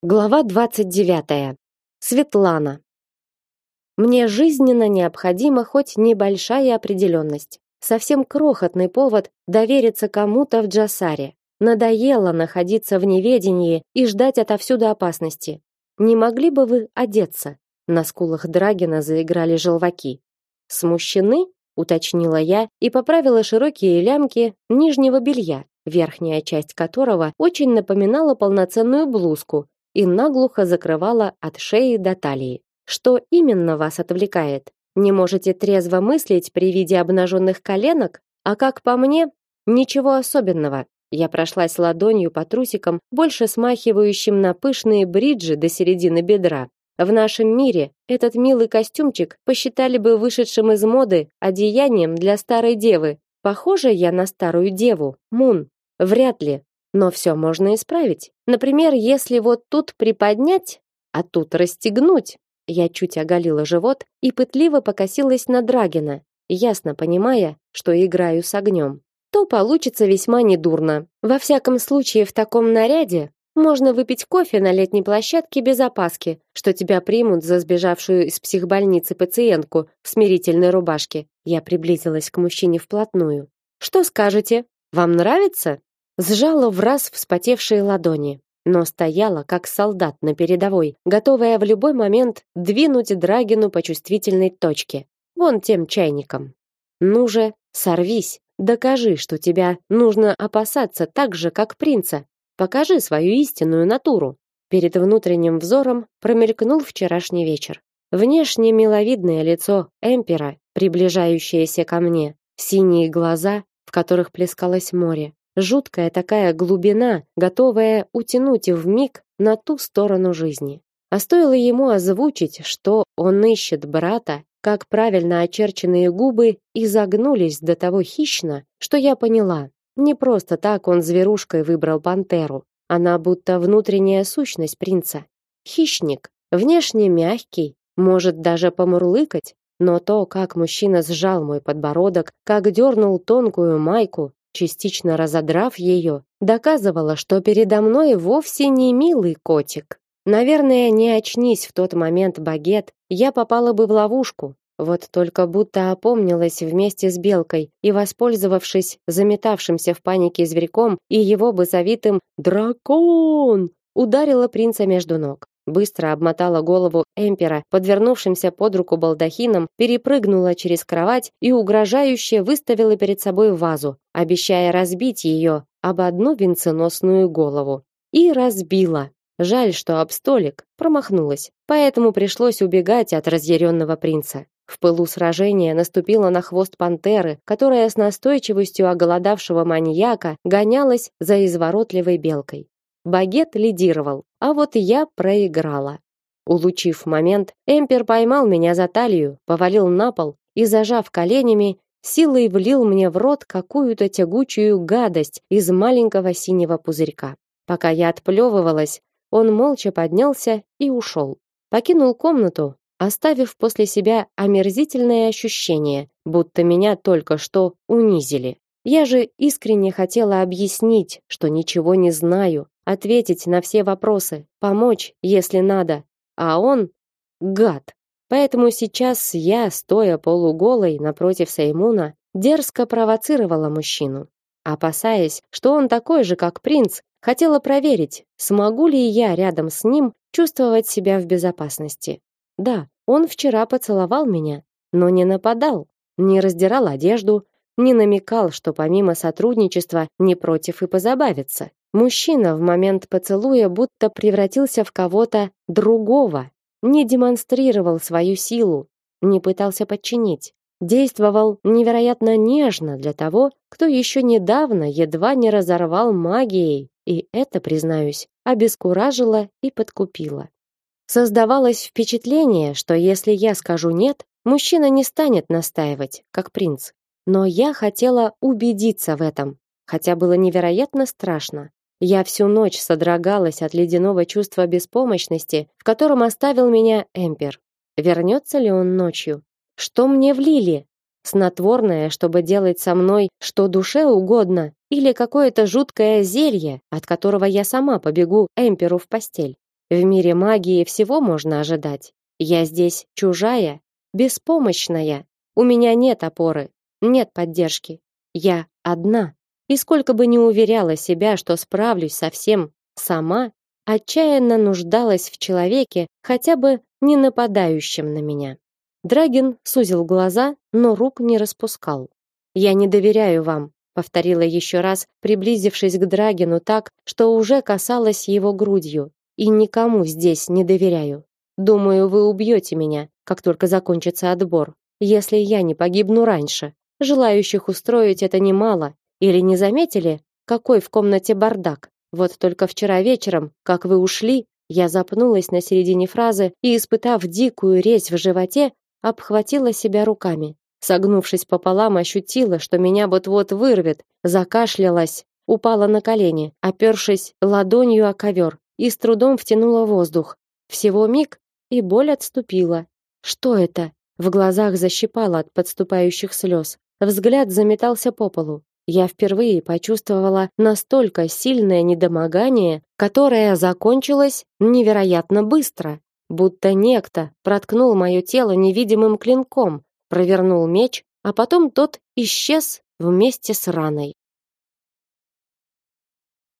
Глава 29. Светлана. Мне жизненно необходима хоть небольшая определенность, совсем крохотный повод довериться кому-то в Джасаре. Надоело находиться в неведении и ждать отовсюду опасности. Не могли бы вы одеться? На скулах Драгина заиграли желваки. Смущены? уточнила я и поправила широкие лямки нижнего белья, верхняя часть которого очень напоминала полноценную блузку, и наглухо закрывала от шеи до талии. Что именно вас отвлекает? Не можете трезво мыслить при виде обнаженных коленок? А как по мне, ничего особенного. Я прошлась ладонью по трусикам, больше смахивающим на пышные бриджи до середины бедра. В нашем мире этот милый костюмчик посчитали бы вышедшим из моды одеянием для старой девы. Похожа я на старую деву, Мун. Вряд ли. Но все можно исправить. Например, если вот тут приподнять, а тут расстегнуть. Я чуть оголила живот и пытливо покосилась на Драгина, ясно понимая, что играю с огнем. То получится весьма недурно. Во всяком случае, в таком наряде можно выпить кофе на летней площадке без опаски, что тебя примут за сбежавшую из психбольницы пациентку в смирительной рубашке. Я приблизилась к мужчине вплотную. Что скажете? Вам нравится? Сжала в раз вспотевшие ладони, но стояла как солдат на передовой, готовая в любой момент двинуть Драгину по чувствительной точке, вон тем чайником. Ну же, сорвись, докажи, что тебя нужно опасаться так же, как принца. Покажи свою истинную натуру. Перед внутренним взором промелькнул вчерашний вечер. Внешне миловидное лицо эмпера, приближающееся ко мне, синие глаза, в которых плескалось море, Жуткая такая глубина, готовая утянуть в миг на ту сторону жизни. А стоило ему озвучить, что он ищет брата, как правильно очерченные губы изогнулись до того хищно, что я поняла. Не просто так он зверушкой выбрал пантеру. Она будто внутренняя сущность принца. Хищник, внешне мягкий, может даже помурлыкать, но то, как мужчина сжал мой подбородок, как дернул тонкую майку, частично разодрав ее, доказывала, что передо мной вовсе не милый котик. Наверное, не очнись в тот момент багет, я попала бы в ловушку. Вот только будто опомнилась вместе с белкой и, воспользовавшись заметавшимся в панике зверьком и его бысовитым «Дракон!», ударила принца между ног быстро обмотала голову эмпера подвернувшимся под руку балдахином, перепрыгнула через кровать и угрожающе выставила перед собой вазу, обещая разбить ее об одну венценосную голову. И разбила. Жаль, что об столик промахнулась, поэтому пришлось убегать от разъяренного принца. В пылу сражения наступила на хвост пантеры, которая с настойчивостью оголодавшего маньяка гонялась за изворотливой белкой. Багет лидировал, а вот я проиграла. Улучив момент, Эмпер поймал меня за талию, повалил на пол и, зажав коленями, силой влил мне в рот какую-то тягучую гадость из маленького синего пузырька. Пока я отплевывалась, он молча поднялся и ушел. Покинул комнату, оставив после себя омерзительное ощущение, будто меня только что унизили. Я же искренне хотела объяснить, что ничего не знаю, ответить на все вопросы, помочь, если надо. А он гад. Поэтому сейчас я, стоя полуголой напротив Сеймуна, дерзко провоцировала мужчину, опасаясь, что он такой же, как принц, хотела проверить, смогу ли я рядом с ним чувствовать себя в безопасности. Да, он вчера поцеловал меня, но не нападал, не раздирал одежду, не намекал, что помимо сотрудничества не против и позабавиться. Мужчина в момент поцелуя будто превратился в кого-то другого, не демонстрировал свою силу, не пытался подчинить, действовал невероятно нежно для того, кто еще недавно едва не разорвал магией, и это, признаюсь, обескуражило и подкупило. Создавалось впечатление, что если я скажу нет, мужчина не станет настаивать, как принц. Но я хотела убедиться в этом, хотя было невероятно страшно. Я всю ночь содрогалась от ледяного чувства беспомощности, в котором оставил меня Эмпер. Вернется ли он ночью? Что мне влили? Снотворное, чтобы делать со мной что душе угодно, или какое-то жуткое зелье, от которого я сама побегу Эмперу в постель? В мире магии всего можно ожидать. Я здесь чужая, беспомощная. У меня нет опоры, нет поддержки. Я одна. И сколько бы ни уверяла себя, что справлюсь со всем сама, отчаянно нуждалась в человеке, хотя бы не нападающем на меня. Драгин сузил глаза, но рук не распускал. Я не доверяю вам, повторила еще раз, приблизившись к Драгину так, что уже касалась его грудью. И никому здесь не доверяю. Думаю, вы убьете меня, как только закончится отбор, если я не погибну раньше. Желающих устроить это немало, или не заметили, какой в комнате бардак? Вот только вчера вечером, как вы ушли, я запнулась на середине фразы и, испытав дикую резь в животе, обхватила себя руками. Согнувшись пополам, ощутила, что меня вот-вот вырвет, закашлялась, упала на колени, опершись ладонью о ковер и с трудом втянула воздух. Всего миг, и боль отступила. Что это? В глазах защипало от подступающих слез. Взгляд заметался по полу я впервые почувствовала настолько сильное недомогание, которое закончилось невероятно быстро, будто некто проткнул мое тело невидимым клинком, провернул меч, а потом тот исчез вместе с раной.